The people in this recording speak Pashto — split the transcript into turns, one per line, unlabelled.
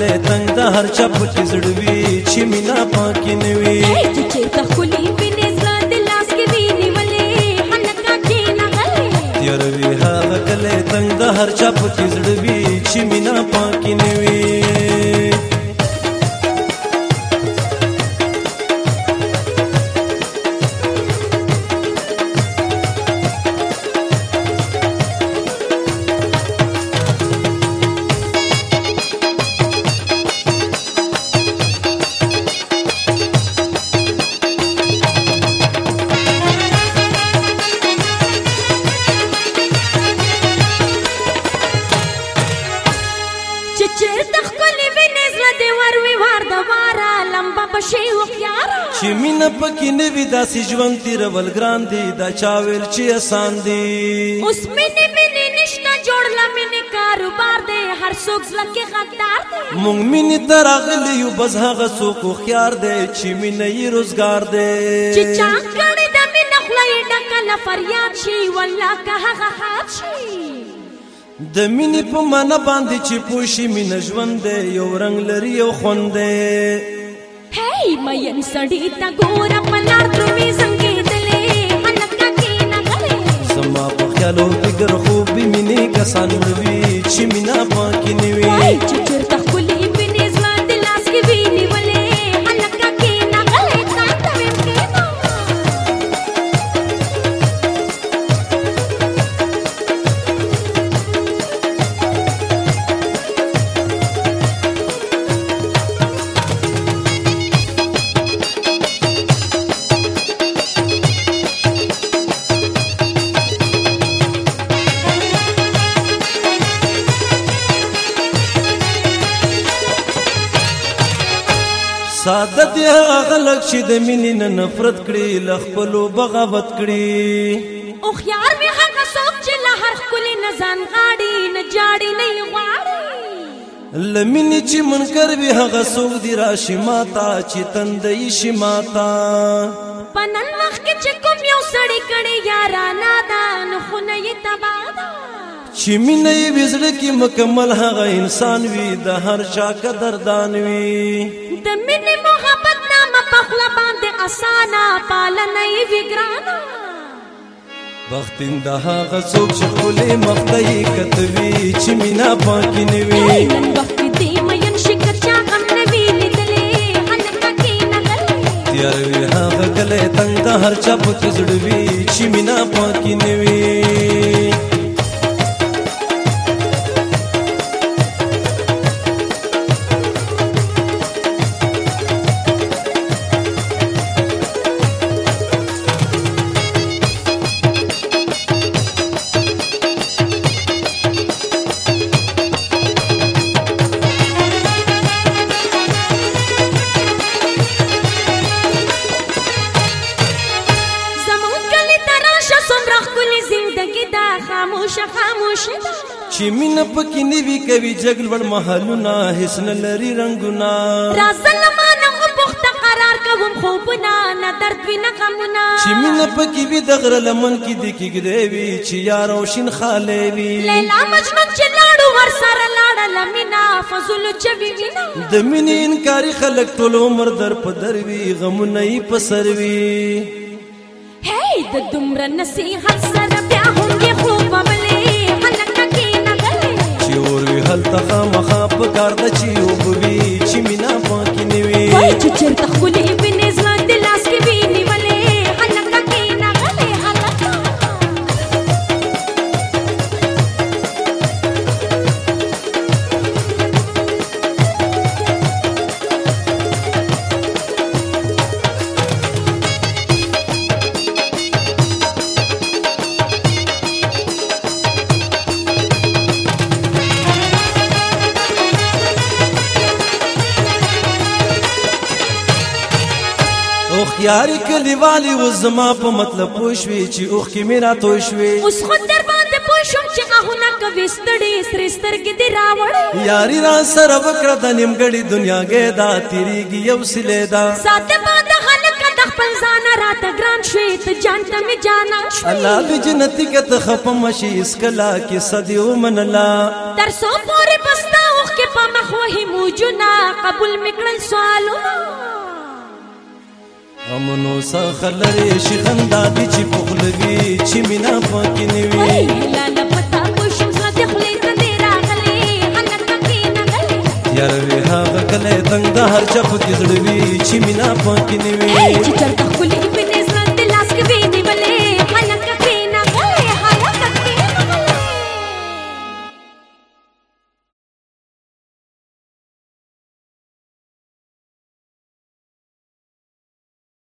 کله تنگ د هر چا پټ زړوي چې مینا پاکې نه وي
واره لمبا بشي وخيارا
چې مين پکې نه وي داسې ژوند تیر ولګران دی دا چا ویل چې آسان دی
اوس مين مين نشتا جوړ لمن کاروبار دی هر څوک ځلکه غدار
دی مونږ مين ترغلی یو بس هغه څوک خيار دی چې مين یې روزګار دی
چې چا کړي د مين خلای ډکل فریاد شي والله که هغه حات شي
د مینې په معنا باندې چې پوښي مینه ژوند یو رنگ لري یو خوند دی
هی مې سړی تا ګور په لار ترې څنګه دلې انکا کې
نه غلې سما په خیالو فکر خوب مینې کسان وی چې مینا پاک نیوي ساده دی غلک چې د مینې نه نفرت کړي لخپلو بغاوت کړي
او خيار مې هغه څوک چې له هر خلې نه ځان غاړي نه جاړي نه غواړي
لمنې چې منکر به هغه څوک دی راشي ماتا چې تندې شي ماتا
پنن وخت چې کوم یو سړی کړي یارانا دان خونه یې تبادا
چې مینې وزړه کې مکمل هغه انسان وي د هر چا قدردان وي
د اسانا پالنې وګرانا
وختین د هغه څوک چې خولې مخته کتوي چې مینا پاکې نه وي
وخت دې مېن شکر چا غم نه وی لیدلې هنه پکې نه
غلې تیار وی هغه کله تنگ هر چا په زړوي چې مینا پاکې نه وي چې مين پکې نیوي کوي جګل ور محلونه هیڅ نه لري رنگونه راځل
مانه او پخت قرار کوم خوبنا نه درد وینه غمونه چې
مين پکې وي د غره لمن کې د کېږي وي چې یار او شین خاله وي لیلا
مجنون چې لاړو ور سره لاړه لمینا فضل چوي وینا
د مینې انکاري خلک ټول عمر در په در وي غمونه یې په سر وي
هې د دومره نصیحت سره بیا هم
تخه مخه په کار د چې وبوي چې مینا پاکې
نه وي وای چې چیرته خولي
یاری کلیوالی و زما په مطلب پوښوي چې اوخ کې میرا توښوي اوس
خو در باندې پوښوم چې غاونه کوي ستړي سرستر کې دی راوړ یاری را
سره وکړه د نیمګړي دنیا کې دا تیریږي یو سله دا
ساته باندې خلک د خپل ځان راته ګران شوي ته جان ته می جانا
الله دې جنت کې ته خپم شي اس کلا کې صدیو منلا
تر سو پورې پستا اوخ کې پامخ وې موجونه قبول میکړل سوالونه
امنو سخر لري شي خندا دي چې پخلوي چې مینا پکې
نیوي لاله پتا کوشم ساته خلې کندې راغلي حنت پکې
نغلي یار وی هغه کله تنگ د هر چا پکې زړوي چې مینا پکې نیوي چې چرته
خلې